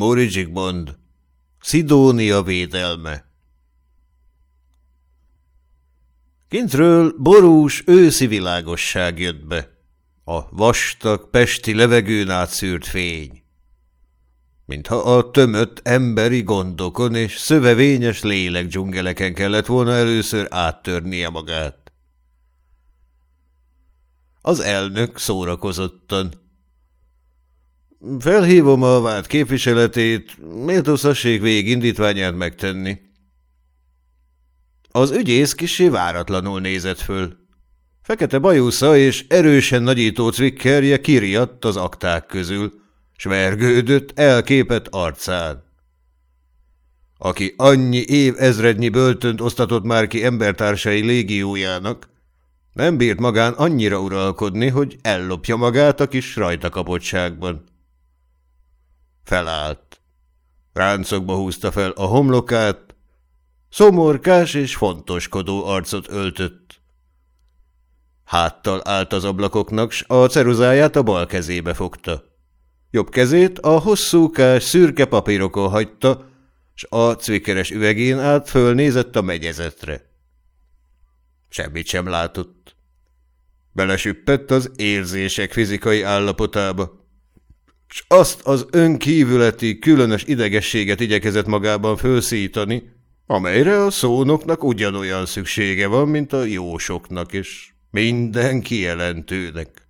Móri Zsigmond, Szidónia védelme Kintről borús őszi világosság jött be, a vastag pesti levegőn átszűrt fény. Mintha a tömött emberi gondokon és szövevényes lélek dzsungeleken kellett volna először áttörnie magát. Az elnök szórakozottan. Felhívom a vált képviseletét, méltószassék végig indítványát megtenni. Az ügyész kisé váratlanul nézett föl. Fekete bajusza és erősen nagyító cvikkerje kiriadt az akták közül, s vergődött elképett arcán. Aki annyi év ezrednyi böltönt osztatott már ki embertársai légiójának, nem bírt magán annyira uralkodni, hogy ellopja magát a kis rajtakapottságban. Felállt. Ráncokba húzta fel a homlokát, Szomorkás és fontoskodó arcot öltött. Háttal állt az ablakoknak, s a ceruzáját a bal kezébe fogta. Jobb kezét a hosszúkás, szürke papírokon hagyta, s a cvikeres üvegén át fölnézett a megyezetre. Semmit sem látott. Belesüppett az érzések fizikai állapotába, s azt az önkívületi, különös idegességet igyekezett magában fölszítani, amelyre a szónoknak ugyanolyan szüksége van, mint a jósoknak, és minden kijelentőnek.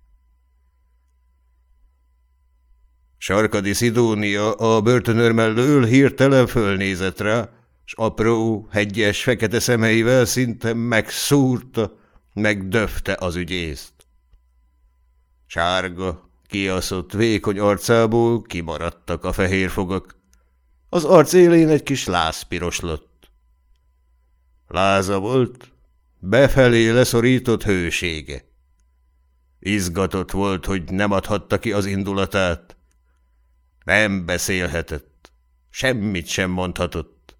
Sarkadi Szidónia a börtönőr mellől hirtelen fölnézett rá, s apró, hegyes, fekete szemeivel szinte megszúrta, megdöfte az ügyészt. Sárga, kiaszott, vékony arcából kimaradtak a fehér fogak. Az arc élén egy kis lázpiros lett. Láza volt, befelé leszorított hősége. Izgatott volt, hogy nem adhatta ki az indulatát. Nem beszélhetett, semmit sem mondhatott.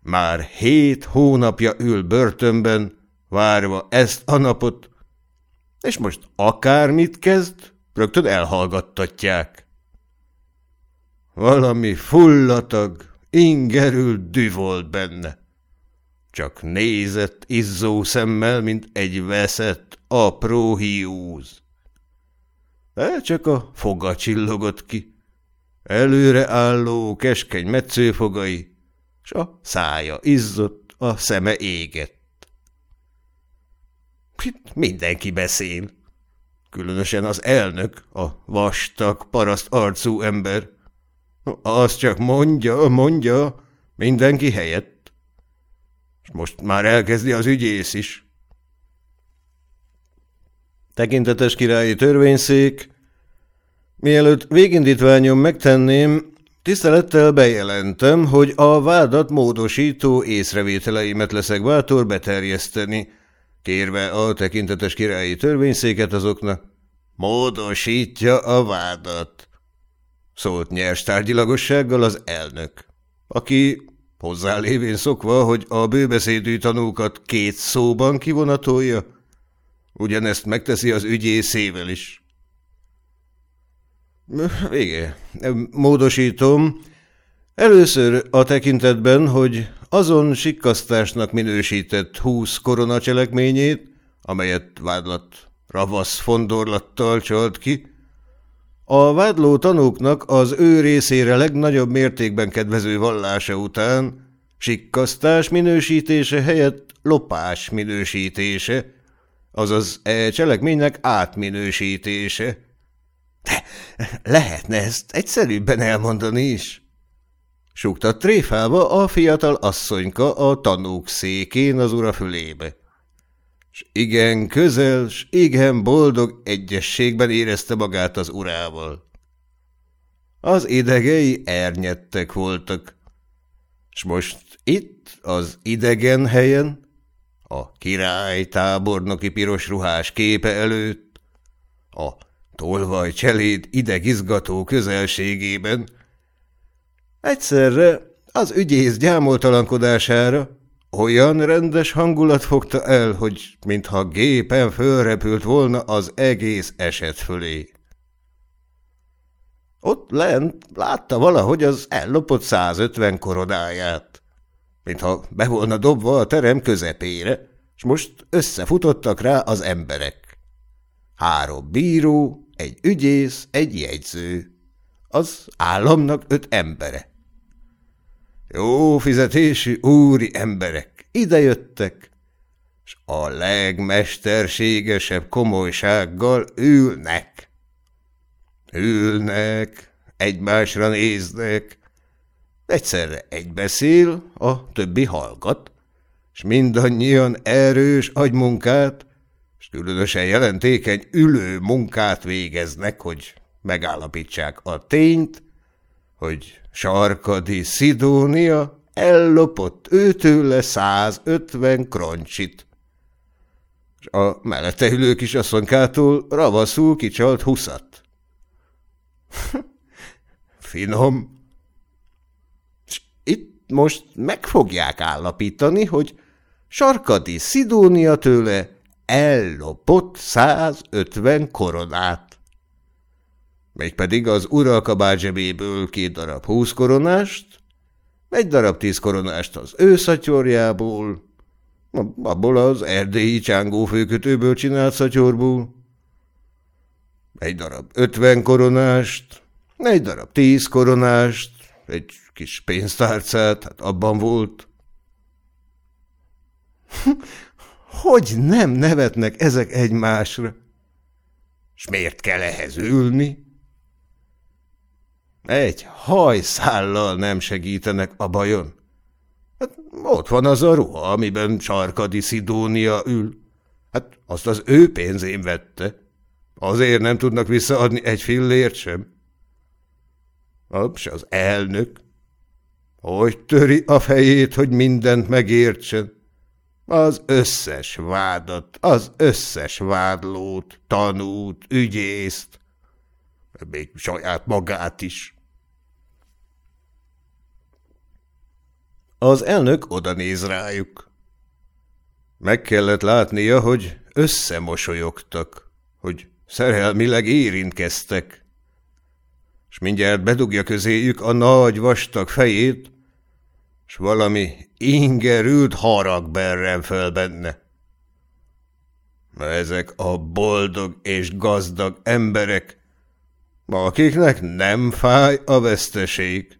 Már hét hónapja ül börtönben, várva ezt a napot, és most akármit kezd, rögtön elhallgattatják. Valami fullatag, Ingerült dű volt benne. Csak nézett izzó szemmel, mint egy veszett, apró hiúz. De csak a foga csillogott ki. Előre álló, keskeny metszőfogai, s a szája izzott, a szeme égett. Mindenki beszél. Különösen az elnök, a vastag, paraszt arcú ember, azt csak mondja, mondja, mindenki helyett. És most már elkezdi az ügyész is. Tekintetes királyi törvényszék, mielőtt végindítványom megtenném, tisztelettel bejelentem, hogy a vádat módosító észrevételeimet leszek bátor beterjeszteni, kérve a tekintetes királyi törvényszéket azoknak. Módosítja a vádat szólt nyers tárgyilagossággal az elnök, aki hozzá lévén szokva, hogy a bőbeszédű tanúkat két szóban kivonatolja, ugyanezt megteszi az ügyészével is. Vége. Módosítom. Először a tekintetben, hogy azon sikkasztásnak minősített húsz korona cselekményét, amelyet vádlat ravasz fondorlattal csalt ki, a vádló tanúknak az ő részére legnagyobb mértékben kedvező vallása után sikkasztás minősítése helyett lopás minősítése, azaz e cselekménynek átminősítése. Lehetne ezt egyszerűbben elmondani is. Súgta tréfába a fiatal asszonyka a tanúk székén az ura fülébe s igen közel, s igen boldog egyességben érezte magát az urával. Az idegei ernyettek voltak, s most itt, az idegen helyen, a király tábornoki piros ruhás képe előtt, a tolvaj cseléd idegizgató közelségében, egyszerre az ügyész gyámoltalankodására olyan rendes hangulat fogta el, hogy mintha gépen fölrepült volna az egész eset fölé. Ott lent látta valahogy az ellopott 150 koronáját, mintha be volna dobva a terem közepére, és most összefutottak rá az emberek. Három bíró, egy ügyész, egy jegyző. Az államnak öt embere. Jó fizetésű úri emberek idejöttek, és a legmesterségesebb komolysággal ülnek. Ülnek, egymásra néznek, egyszerre egy beszél, a többi hallgat, és mindannyian erős agymunkát, és különösen jelentékeny ülő munkát végeznek, hogy megállapítsák a tényt, hogy Sarkadi Szidónia ellopott őtőle 150 kroncsit, a mellette ülő kisasszonykától ravaszul kicsalt huszat. Finom. És itt most meg fogják állapítani, hogy Sarkadi Szidónia tőle ellopott 150 koronát. Mégpedig az uralkabár zsebéből két darab húsz koronást, egy darab tíz koronást az ő szatyorjából, abból az erdélyi csángó főkötőből csinált szatyorból, egy darab ötven koronást, egy darab tíz koronást, egy kis pénztárcát, hát abban volt. Hogy nem nevetnek ezek egymásra? S miért kell ehhez ülni? Egy hajszállal nem segítenek a bajon. Hát ott van az a ruha, amiben Sarkadi Szidónia ül. Hát azt az ő pénzén vette. Azért nem tudnak visszaadni egy fillért sem. Aps, az elnök. Hogy töri a fejét, hogy mindent megértsen. Az összes vádat, az összes vádlót, tanút, ügyészt, még saját magát is. Az elnök oda néz rájuk. Meg kellett látnia, hogy összemosolyogtak, hogy szerelmileg érintkeztek, és mindjárt bedugja közéjük a nagy vastag fejét, s valami ingerült harag berren fel benne. Ezek a boldog és gazdag emberek, akiknek nem fáj a veszteség,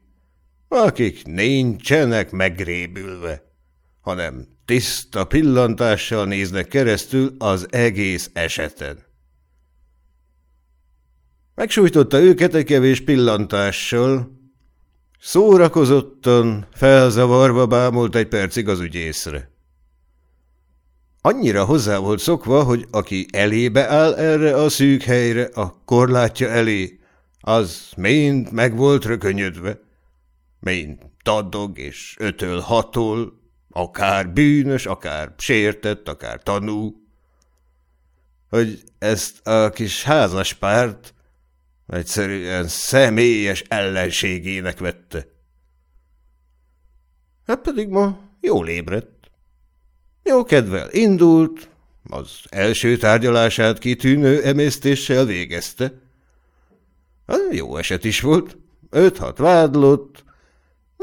akik nincsenek megrébülve, hanem tiszta pillantással néznek keresztül az egész eseten. Megsújtotta őket egy kevés pillantással, szórakozottan, felzavarva bámult egy percig az ügyészre. Annyira hozzá volt szokva, hogy aki elébe áll erre a szűk helyre, a korlátja elé, az mind meg volt rökönyödve, mind tadog és ötöl-hatol, akár bűnös, akár sértett, akár tanú, hogy ezt a kis házaspárt egyszerűen személyes ellenségének vette. Hát pedig ma jól ébredt. Jó kedvel indult, az első tárgyalását kitűnő emésztéssel végezte. Az jó eset is volt. Öt-hat vádlott,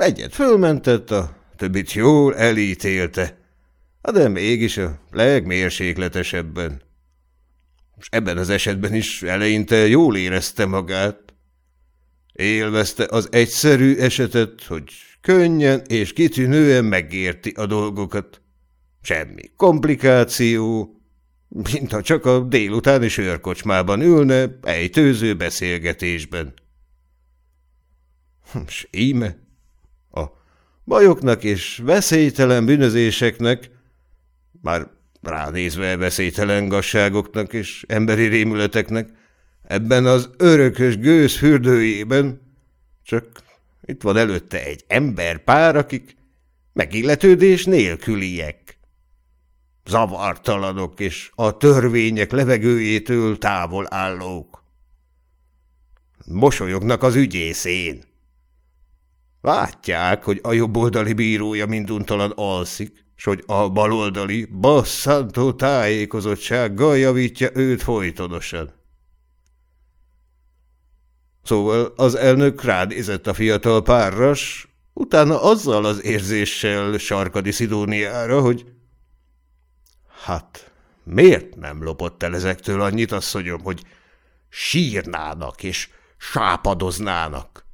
egyet fölmentett, a többit jól elítélte, de mégis a legmérsékletesebben és ebben az esetben is eleinte jól érezte magát. Élvezte az egyszerű esetet, hogy könnyen és kitűnően megérti a dolgokat. Semmi komplikáció, mintha csak a délutáni sörkocsmában ülne ejtőző beszélgetésben. S íme, a bajoknak és veszélytelen bűnözéseknek már ránézve veszélytelen gasságoknak és emberi rémületeknek, ebben az örökös gőz fürdőjében, csak itt van előtte egy emberpár, akik megilletődés nélküliek. Zavartalanok és a törvények levegőjétől távol állók. Mosolyognak az ügyészén. Látják, hogy a jobboldali bírója minduntalan alszik, s hogy a baloldali basszantó tájékozottsággal javítja őt folytonosan. Szóval az elnök ránézett a fiatal párras, utána azzal az érzéssel sarkadi Szidóniára, hogy hát miért nem lopott el ezektől annyit, asszonyom, hogy sírnának és sápadoznának,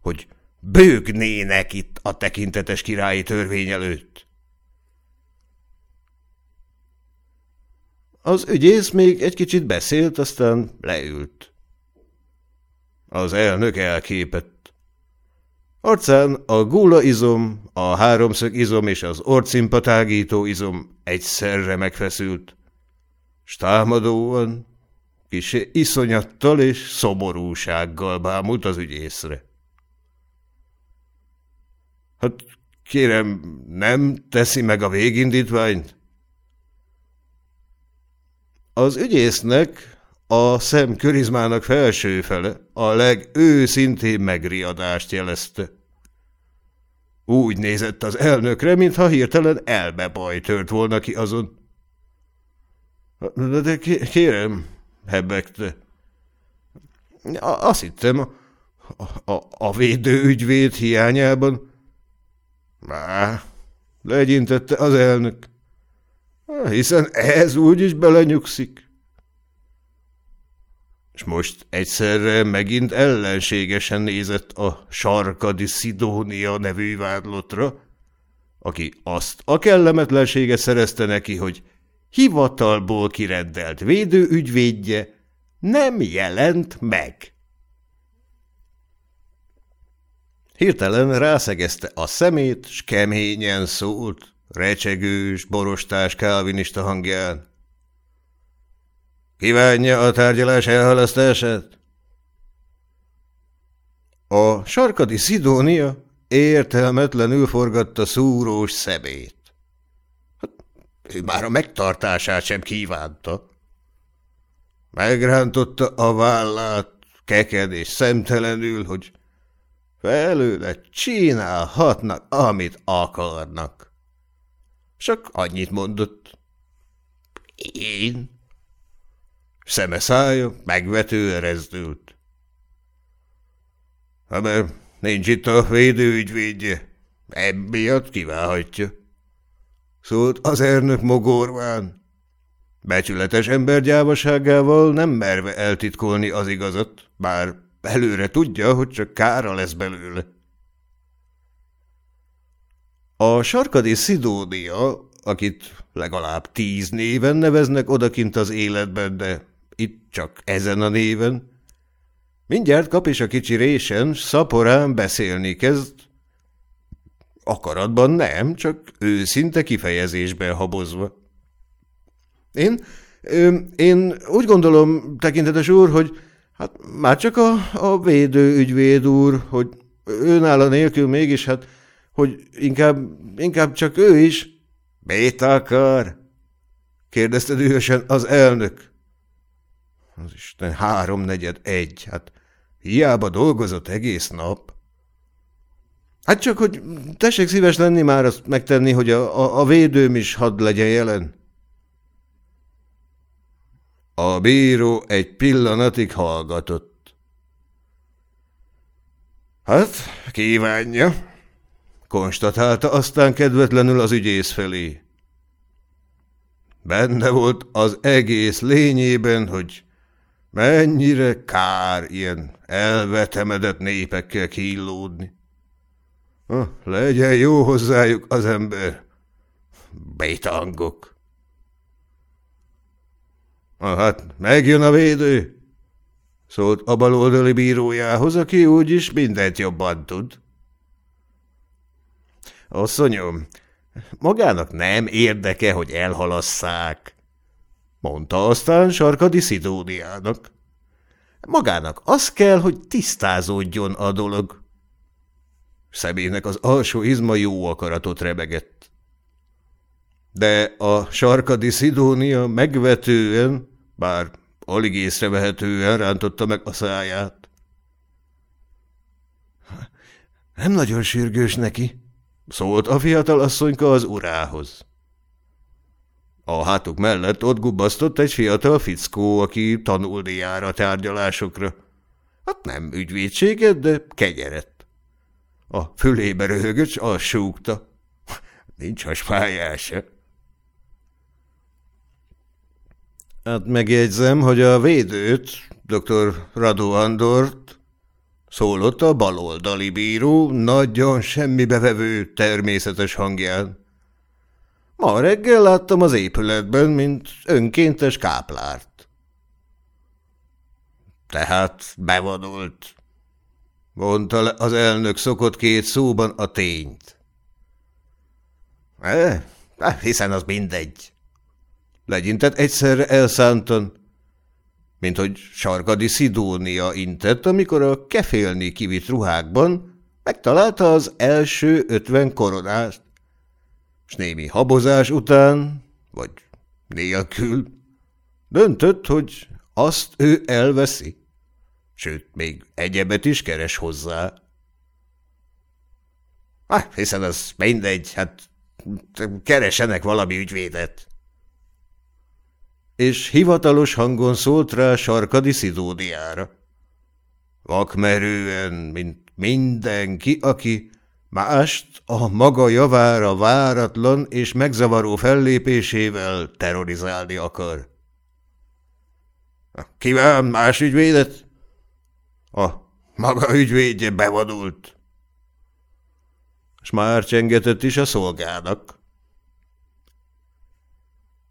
hogy bőgnének itt a tekintetes királyi törvény előtt. Az ügyész még egy kicsit beszélt, aztán leült. Az elnök elképett. Arcán a gula izom, a háromszög izom és az orcimpatágító izom egyszerre megfeszült. S támadóan, kis iszonyattal és szomorúsággal bámult az ügyészre. Hát kérem, nem teszi meg a végindítványt? Az ügyésznek a szem körizmának felső fele a legőszintén megriadást jelezte. Úgy nézett az elnökre, mintha hirtelen elbebaj tört volna ki azon. De, kérem, hebegte. Azt hittem, a, a, a védőügyvéd hiányában. Má, legyintette az elnök. Hiszen ez úgy is belenyugszik. És most egyszerre megint ellenségesen nézett a sarkadi Szidónia nevű vádlotra, aki azt a kellemetlensége szerezte neki, hogy hivatalból kirendelt védőügyvédje nem jelent meg. Hirtelen rászegezte a szemét, s keményen szólt recsegős, borostás kálvinista hangján. Kívánja a tárgyalás elhalasztását? A sarkadi Szidónia értelmetlenül forgatta szúrós szemét. Hát, ő már a megtartását sem kívánta. Megrántotta a vállát, keked és szemtelenül, hogy felőle csinálhatnak, amit akarnak. Csak annyit mondott. Én? Szeme szája megvetően rezdült. Ha mert nincs itt a védőügyvédje, emiatt kiválhatja. Szólt az ernök mogorván. Becsületes ember gyávaságával nem merve eltitkolni az igazat, bár előre tudja, hogy csak kára lesz belőle. A sarkadi Szidónia, akit legalább tíz néven neveznek odakint az életben, de itt csak ezen a néven, mindjárt kap is a kicsi résen, szaporán beszélni kezd. Akaratban nem, csak őszinte kifejezésben habozva. Én, én úgy gondolom, tekintetes úr, hogy hát már csak a, a védő ügyvéd úr, hogy őnála nélkül mégis, hát hogy inkább, inkább csak ő is. Mit akar? kérdezte dühösen az elnök. Az Isten háromnegyed egy, hát hiába dolgozott egész nap. Hát csak, hogy tessék szíves lenni már azt megtenni, hogy a, a, a védőm is hadd legyen jelen. A bíró egy pillanatig hallgatott. Hát, kívánja, konstatálta aztán kedvetlenül az ügyész felé. Benne volt az egész lényében, hogy mennyire kár ilyen elvetemedett népekkel killódni. Ha, legyen jó hozzájuk az ember. Bétangok. Ha, hát megjön a védő, szólt a baloldali bírójához, aki úgyis mindent jobban tud. Asszonyom, magának nem érdeke, hogy elhalasszák, mondta aztán Sarkadi Szidóniának. Magának az kell, hogy tisztázódjon a dolog. Szemének az alsó izma jó akaratot rebegett. De a sarkadi Szidónia megvetően, bár alig észrevehetően rántotta meg a száját. Nem nagyon sürgős neki, Szólt a fiatal asszonyka az urához. A hátuk mellett ott gubbasztott egy fiatal fickó, aki tanulni jár a tárgyalásokra. Hát nem ügyvédséget, de kegyeret. A fülébe röhögött, s azt súgta. Nincs haspályása. Hát megjegyzem, hogy a védőt, dr. Radu Andort, szólott a baloldali bíró nagyon semmibevevő természetes hangján. Ma reggel láttam az épületben, mint önkéntes káplárt. Tehát bevonult, mondta le az elnök szokott két szóban a tényt. E, hiszen az mindegy. Legyintett egyszerre elszántan, mint hogy Sarkadi Szidónia intett, amikor a kefélni kivitt ruhákban megtalálta az első ötven koronást, s némi habozás után, vagy nélkül, döntött, hogy azt ő elveszi, sőt, még egyebet is keres hozzá. Ah, hiszen az mindegy, hát keresenek valami ügyvédet és hivatalos hangon szólt rá Sarkadi Szidódiára. Vakmerően, mint mindenki, aki mást a maga javára váratlan és megzavaró fellépésével terrorizálni akar. Kíván más ügyvédet? A maga ügyvédje bevadult. S már csengetett is a szolgának.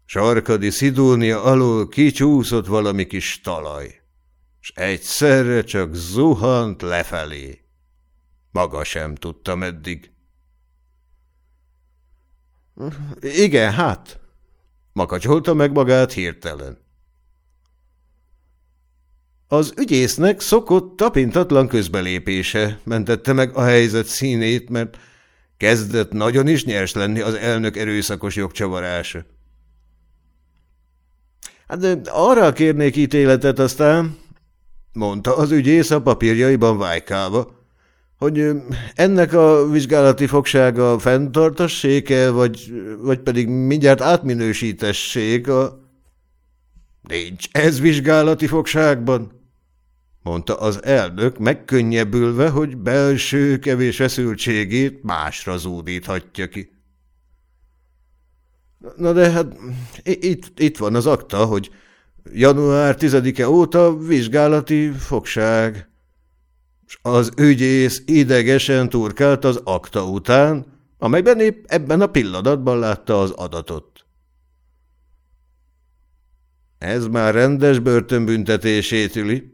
Sarkadi Szidónia alól kicsúszott valami kis talaj, s egyszerre csak zuhant lefelé. Maga sem tudta meddig. Igen, hát, makacsolta meg magát hirtelen. Az ügyésznek szokott tapintatlan közbelépése mentette meg a helyzet színét, mert kezdett nagyon is nyers lenni az elnök erőszakos jogcsavarása. Hát arra kérnék ítéletet aztán, mondta az ügyész a papírjaiban vájkába, hogy ennek a vizsgálati fogsága fenntartasséke, vagy, vagy pedig mindjárt átminősítessék a... Nincs ez vizsgálati fogságban, mondta az elnök megkönnyebbülve, hogy belső kevés feszültségét másra zúdíthatja ki. Na de hát itt, itt van az akta, hogy január 10-e óta vizsgálati fogság. És az ügyész idegesen turkált az akta után, amelyben épp ebben a pillanatban látta az adatot. Ez már rendes börtönbüntetését üli,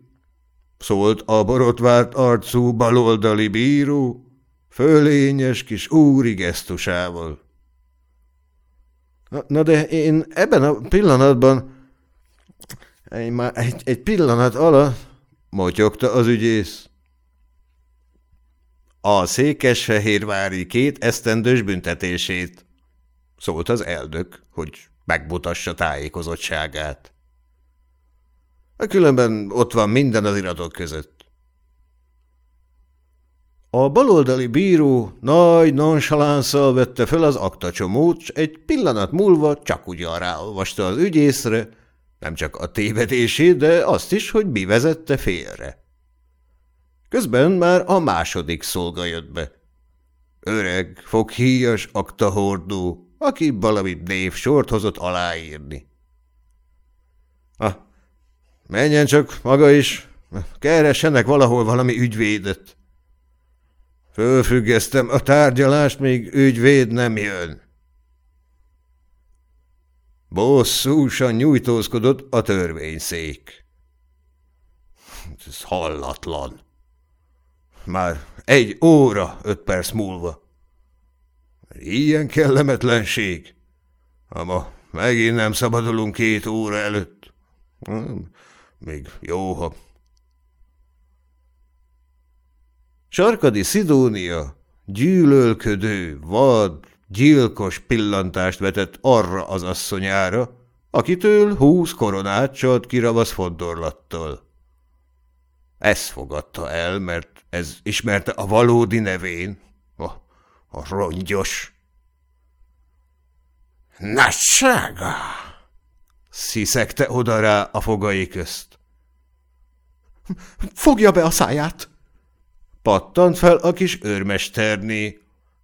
szólt a borotvárt arcú baloldali bíró, fölényes kis úri gesztusával. Na de én ebben a pillanatban, én már egy, egy pillanat alatt, motyogta az ügyész. A székesfehérvári két esztendős büntetését, szólt az eldök, hogy megmutassa tájékozottságát. Különben ott van minden az iratok között. A baloldali bíró nagy nonsalánszal vette fel az aktacsomót, s egy pillanat múlva csak ugyan ráolvasta az ügyészre, nem csak a tévedését, de azt is, hogy mi vezette félre. Közben már a második szolga jött be. Öreg, foghíjas aktahordó, aki valami névsort hozott aláírni. Ah, menjen csak maga is, keressenek valahol valami ügyvédet. Fölfüggesztem a tárgyalást, még ügyvéd nem jön. Bosszúsan nyújtózkodott a törvényszék. Ez hallatlan. Már egy óra, öt perc múlva. Ilyen kellemetlenség. Ama megint nem szabadulunk két óra előtt. Még jó, ha Sarkadi Szidónia gyűlölködő, vad, gyilkos pillantást vetett arra az asszonyára, akitől húsz koronát csalt ki ravasz fodorlattal. Ez fogadta el, mert ez ismerte a valódi nevén, a, a rongyos. Nagysága! sziszegte oda rá a fogai közt. Fogja be a száját! Pattant fel a kis őrmesterné,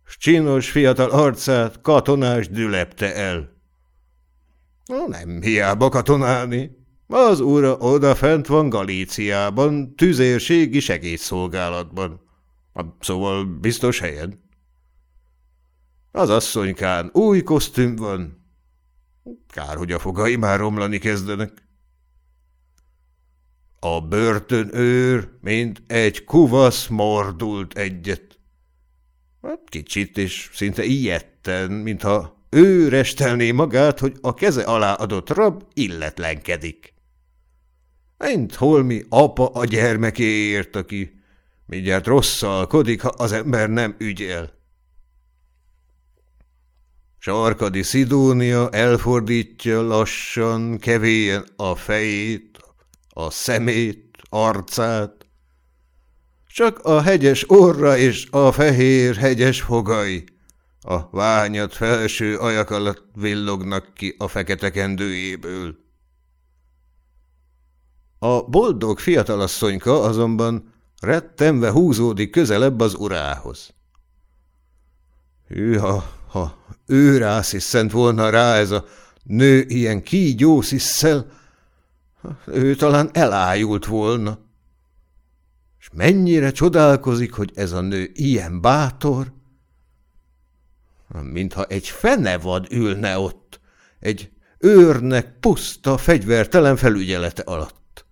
s csinos fiatal arcát katonás dülepte el. Nem hiába katonálni. Az ura odafent van Galíciában, tüzérségi segédszolgálatban. Szóval biztos helyen. Az asszonykán új kosztüm van. Kár, hogy a fogai már romlani kezdenek. A börtönőr, mint egy kuvasz mordult egyet. Hát kicsit és szinte ilyetten, mintha ő restelné magát, hogy a keze alá adott rab illetlenkedik. Mint holmi apa a gyermekéért, aki mindjárt rosszalkodik, ha az ember nem ügyel. Sarkadi Szidónia elfordítja lassan, kevélyen a fejét, a szemét, arcát. Csak a hegyes orra és a fehér hegyes fogai a ványat felső ajak alatt villognak ki a fekete kendőjéből. A boldog fiatalasszonyka azonban rettenve húzódik közelebb az urához. Hűha, ha ő rásziszent volna rá ez a nő ilyen kígyó szisszel, ő talán elájult volna. És mennyire csodálkozik, hogy ez a nő ilyen bátor, mintha egy fenevad ülne ott, egy őrnek puszta, fegyvertelen felügyelete alatt.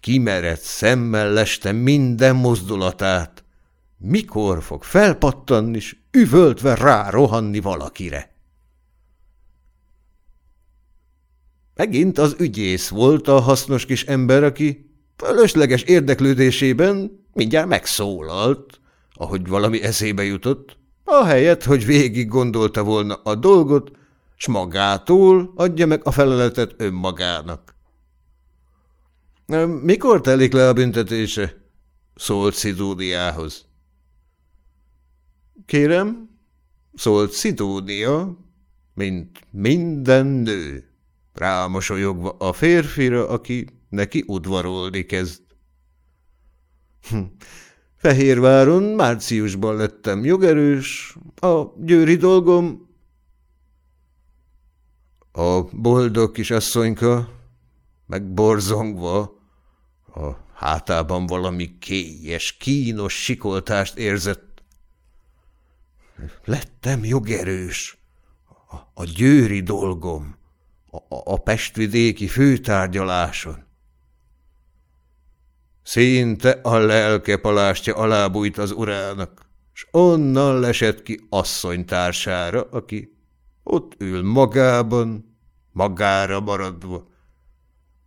Kimerett szemmel leste minden mozdulatát, mikor fog felpattanni, és üvöltve rárohanni valakire. Megint az ügyész volt a hasznos kis ember, aki fölösleges érdeklődésében mindjárt megszólalt, ahogy valami eszébe jutott, ahelyett, hogy végig gondolta volna a dolgot, s magától adja meg a feleletet önmagának. – Mikor telik le a büntetése? – szólt Szidódiához. – Kérem, szólt Szidódia, mint minden nő, rámosolyogva a férfira, aki neki udvarolni kezd. Hm, Fehérváron márciusban lettem jogerős, a győri dolgom... A boldog kis asszonyka, megborzongva, a hátában valami kélyes, kínos sikoltást érzett. Lettem jogerős, a, a győri dolgom, a, a pestvidéki főtárgyaláson. Szinte a lelke palástja alábújt az urának, s onnan lesett ki asszonytársára, aki ott ül magában, magára maradva,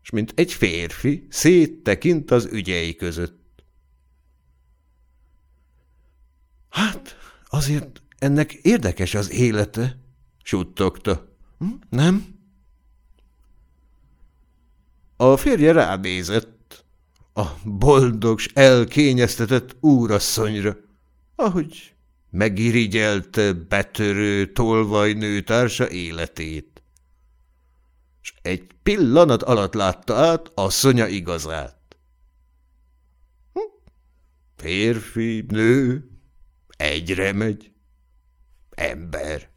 s mint egy férfi széttekint az ügyei között. Hát, azért ennek érdekes az élete, suttogta. Hm, nem? A férje ránézett, a boldog elkényeztetett úrasszonyra, ahogy megirigyelte betörő tolvajnő társa életét. S egy pillanat alatt látta át asszonya igazát. Hm? Férfi, nő, egyre megy, ember.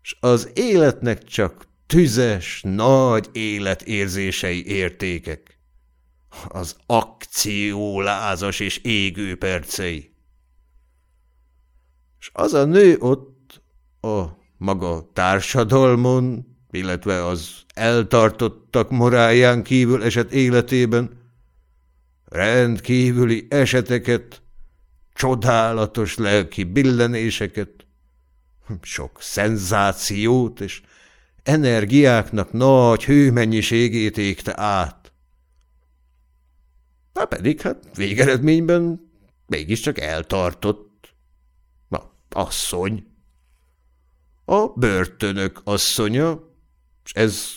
S az életnek csak tüzes, nagy életérzései értékek az akció lázas és égő percei. És az a nő ott a maga társadalmon, illetve az eltartottak moráján kívül esett életében rendkívüli eseteket, csodálatos lelki billenéseket, sok szenzációt és energiáknak nagy hőmennyiségét égte át. Na pedig, hát végeredményben mégiscsak eltartott. Na, asszony. A börtönök asszonya, és ez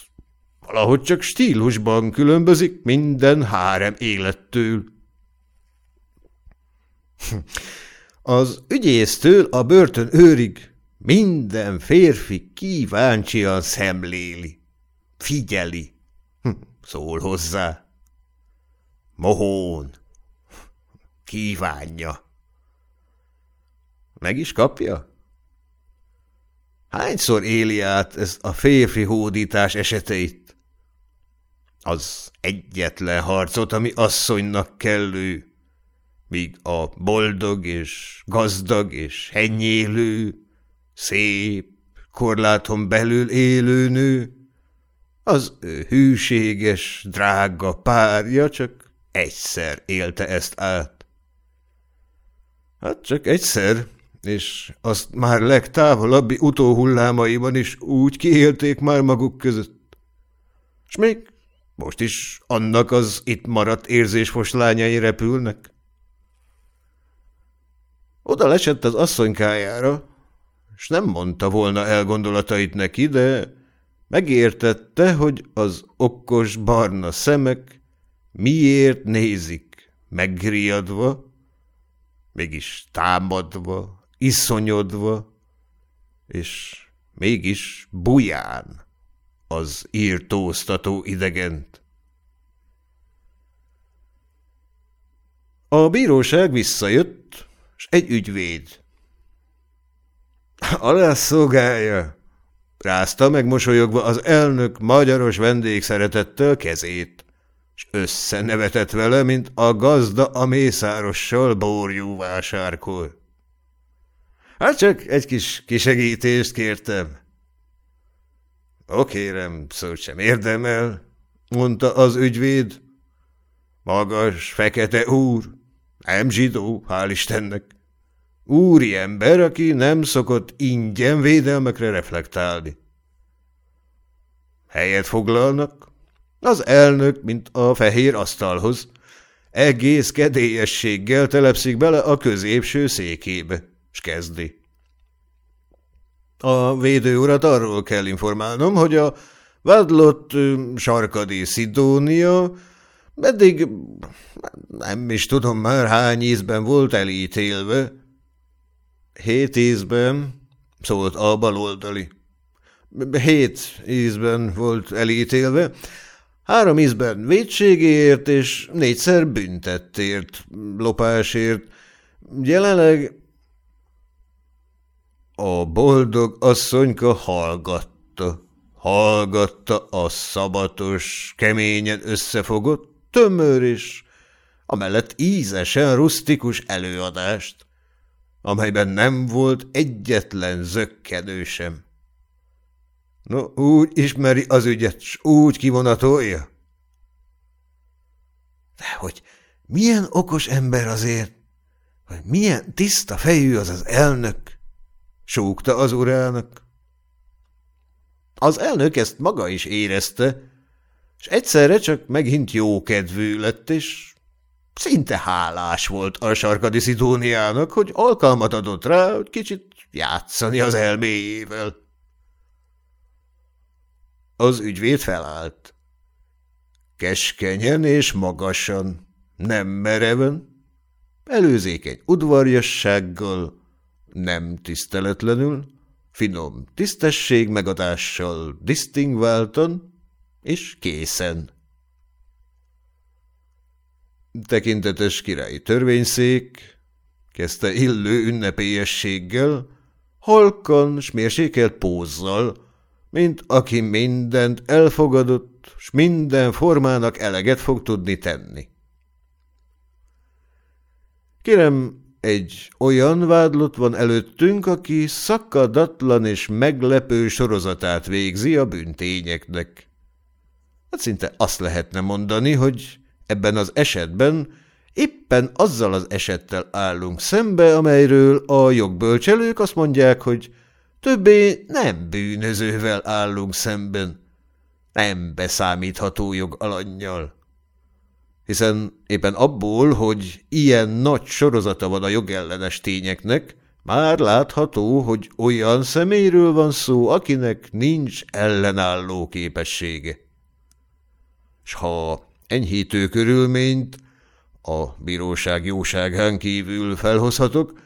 valahogy csak stílusban különbözik minden hárem élettől. Az ügyésztől a börtön őrig minden férfi kíváncsian szemléli, figyeli, szól hozzá. Mohón. Kívánja. Meg is kapja? Hányszor éli át ez a férfi hódítás eseteit? Az egyetlen harcot, ami asszonynak kellő, míg a boldog és gazdag és hennyélő, szép, korláton belül élő nő, az ő hűséges, drága párja csak egyszer élte ezt át. Hát csak egyszer, és azt már legtávolabbi utóhullámaiban is úgy kiélték már maguk között. És még most is annak az itt maradt érzésfos lányai repülnek. Oda lesett az asszonykájára, és nem mondta volna el gondolatait neki, de megértette, hogy az okos barna szemek miért nézik, megriadva, mégis támadva, iszonyodva, és mégis buján az írtóztató idegent. A bíróság visszajött, és egy ügyvéd. Alá szolgálja, rázta megmosolyogva az elnök magyaros vendégszeretettel kezét, és összenevetett vele, mint a gazda a mészárossal borjú vásárkor. Hát csak egy kis kisegítést kértem. Ó, kérem, szót sem érdemel, mondta az ügyvéd. Magas, fekete úr, nem zsidó, hál' Istennek. Úri ember, aki nem szokott ingyen védelmekre reflektálni. Helyet foglalnak, az elnök, mint a fehér asztalhoz, egész kedélyességgel telepszik bele a középső székébe s kezdi. A védőurat arról kell informálnom, hogy a vádlott sarkadi Szidónia eddig nem is tudom már hány ízben volt elítélve. Hét ízben, szólt a baloldali. Hét ízben volt elítélve, három ízben védségért és négyszer büntettért, lopásért. Jelenleg a boldog asszonyka hallgatta, hallgatta a szabatos, keményen összefogott, tömör és amellett ízesen rustikus előadást, amelyben nem volt egyetlen zökkenő sem. No, úgy ismeri az ügyet, s úgy kivonatolja. De hogy milyen okos ember azért, hogy milyen tiszta fejű az az elnök, súgta az urának. Az elnök ezt maga is érezte, és egyszerre csak megint jókedvű lett, és szinte hálás volt a sarkadi Szidóniának, hogy alkalmat adott rá, hogy kicsit játszani az elméjével. Az ügyvéd felállt. Keskenyen és magasan, nem mereven, előzékeny udvarjassággal, nem tiszteletlenül, finom tisztesség megadással disztingváltan és készen. Tekintetes királyi törvényszék, kezdte illő ünnepélyességgel, halkan s mérsékelt pózzal, mint aki mindent elfogadott, s minden formának eleget fog tudni tenni. Kérem, egy olyan vádlott van előttünk, aki szakadatlan és meglepő sorozatát végzi a bűntényeknek. Hát szinte azt lehetne mondani, hogy ebben az esetben éppen azzal az esettel állunk szembe, amelyről a jogbölcselők azt mondják, hogy többé nem bűnözővel állunk szemben, nem beszámítható jogalannyal hiszen éppen abból, hogy ilyen nagy sorozata van a jogellenes tényeknek, már látható, hogy olyan személyről van szó, akinek nincs ellenálló képessége. S ha enyhítő körülményt a bíróság jóságán kívül felhozhatok,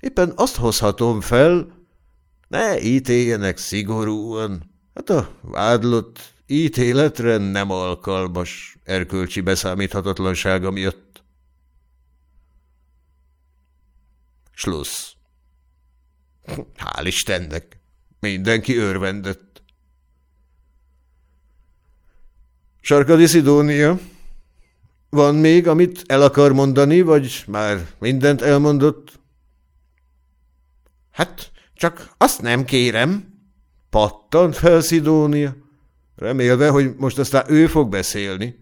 éppen azt hozhatom fel, ne ítéljenek szigorúan, hát a vádlott ítéletre nem alkalmas erkölcsi beszámíthatatlansága miatt. Schluss. Hál' Istennek! Mindenki örvendett. Sarkadi Szidónia, van még, amit el akar mondani, vagy már mindent elmondott? Hát, csak azt nem kérem, pattant fel Szidónia, remélve, hogy most aztán ő fog beszélni,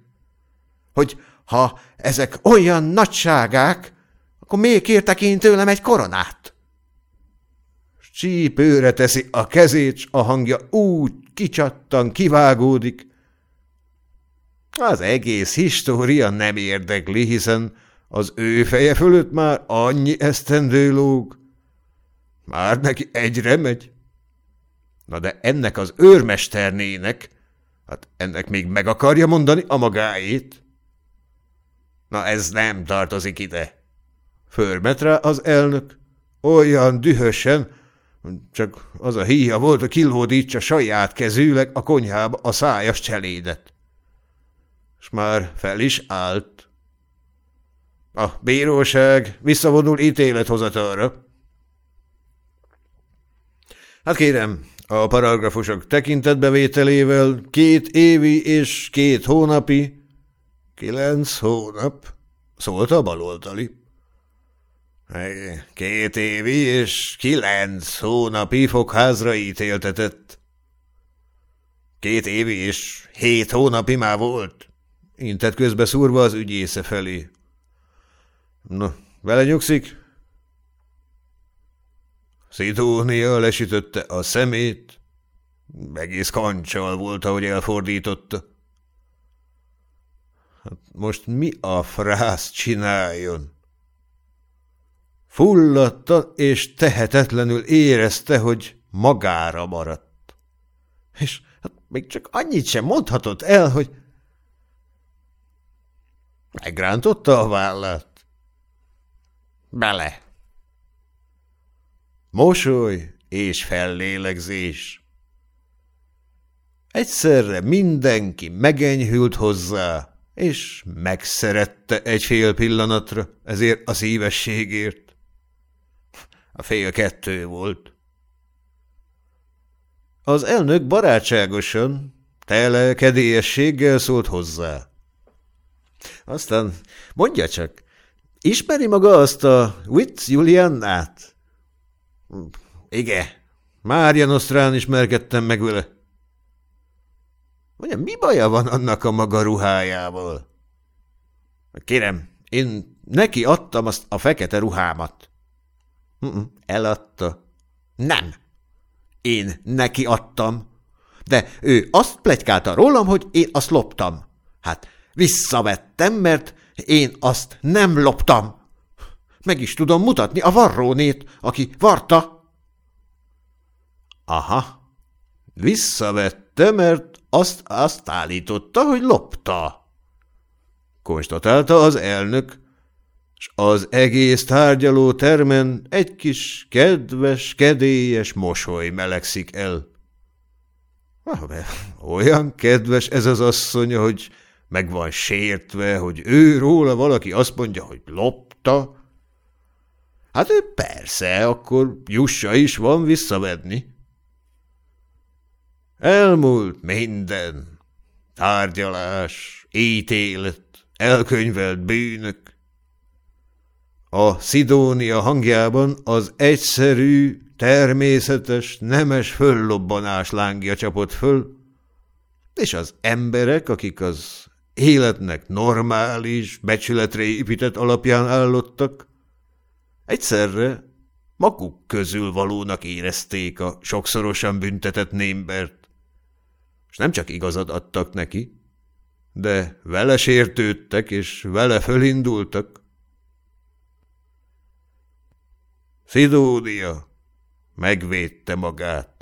hogy ha ezek olyan nagyságák, akkor miért kértek én tőlem egy koronát? Csípőre teszi a kezét, a hangja úgy kicsattan, kivágódik. Az egész história nem érdekli, hiszen az ő feje fölött már annyi esztendő lóg. Már neki egyre megy. Na de ennek az őrmesternének, hát ennek még meg akarja mondani a magáét? Na ez nem tartozik ide. Förmet rá az elnök, olyan dühösen, csak az a híja volt, hogy kilódítsa saját kezűleg a konyhába a szájas cselédet. És már fel is állt. A bíróság visszavonul ítélethozatalra. Hát kérem, a paragrafusok tekintetbevételével két évi és két hónapi, kilenc hónap, szólt a baloldali. Két évi és kilenc hónapi fogházra ítéltetett. Két évi és hét hónapi már volt, intett közbe szúrva az ügyésze felé. Na, vele nyugszik? Szidónia lesütötte a szemét, egész kancsal volt, ahogy elfordította. Hát most mi a frász csináljon? Fulladta és tehetetlenül érezte, hogy magára maradt. És hát még csak annyit sem mondhatott el, hogy megrántotta a vállát. Bele. Mosoly és fellélegzés. Egyszerre mindenki megenyhült hozzá, és megszerette egy fél pillanatra, ezért a szívességért. A fél kettő volt. Az elnök barátságosan, tele kedélyességgel szólt hozzá. Aztán mondja csak, ismeri maga azt a Witz Juliannát? Igen, Mária Nosztrán ismerkedtem meg vele. Mondja, mi baja van annak a maga ruhájával? Kérem, én neki adtam azt a fekete ruhámat. Eladta. Nem. Én neki adtam. De ő azt plegykálta rólam, hogy én azt loptam. Hát visszavettem, mert én azt nem loptam. Meg is tudom mutatni a varrónét, aki varta. Aha. Visszavette, mert azt, azt állította, hogy lopta. Konstatálta az elnök, s az egész tárgyaló termen egy kis kedves, kedélyes mosoly melegszik el. Olyan kedves ez az asszonya, hogy meg van sértve, hogy ő róla valaki azt mondja, hogy lopta. Hát ő persze, akkor jussa is van visszavedni. Elmúlt minden. Tárgyalás, ítélet, elkönyvelt bűnök, a Szidónia hangjában az egyszerű, természetes, nemes föllobbanás lángja csapott föl, és az emberek, akik az életnek normális, becsületre épített alapján állottak, egyszerre maguk közül valónak érezték a sokszorosan büntetett némbert, és nem csak igazat adtak neki, de vele sértődtek és vele fölindultak, Szidódia megvédte magát.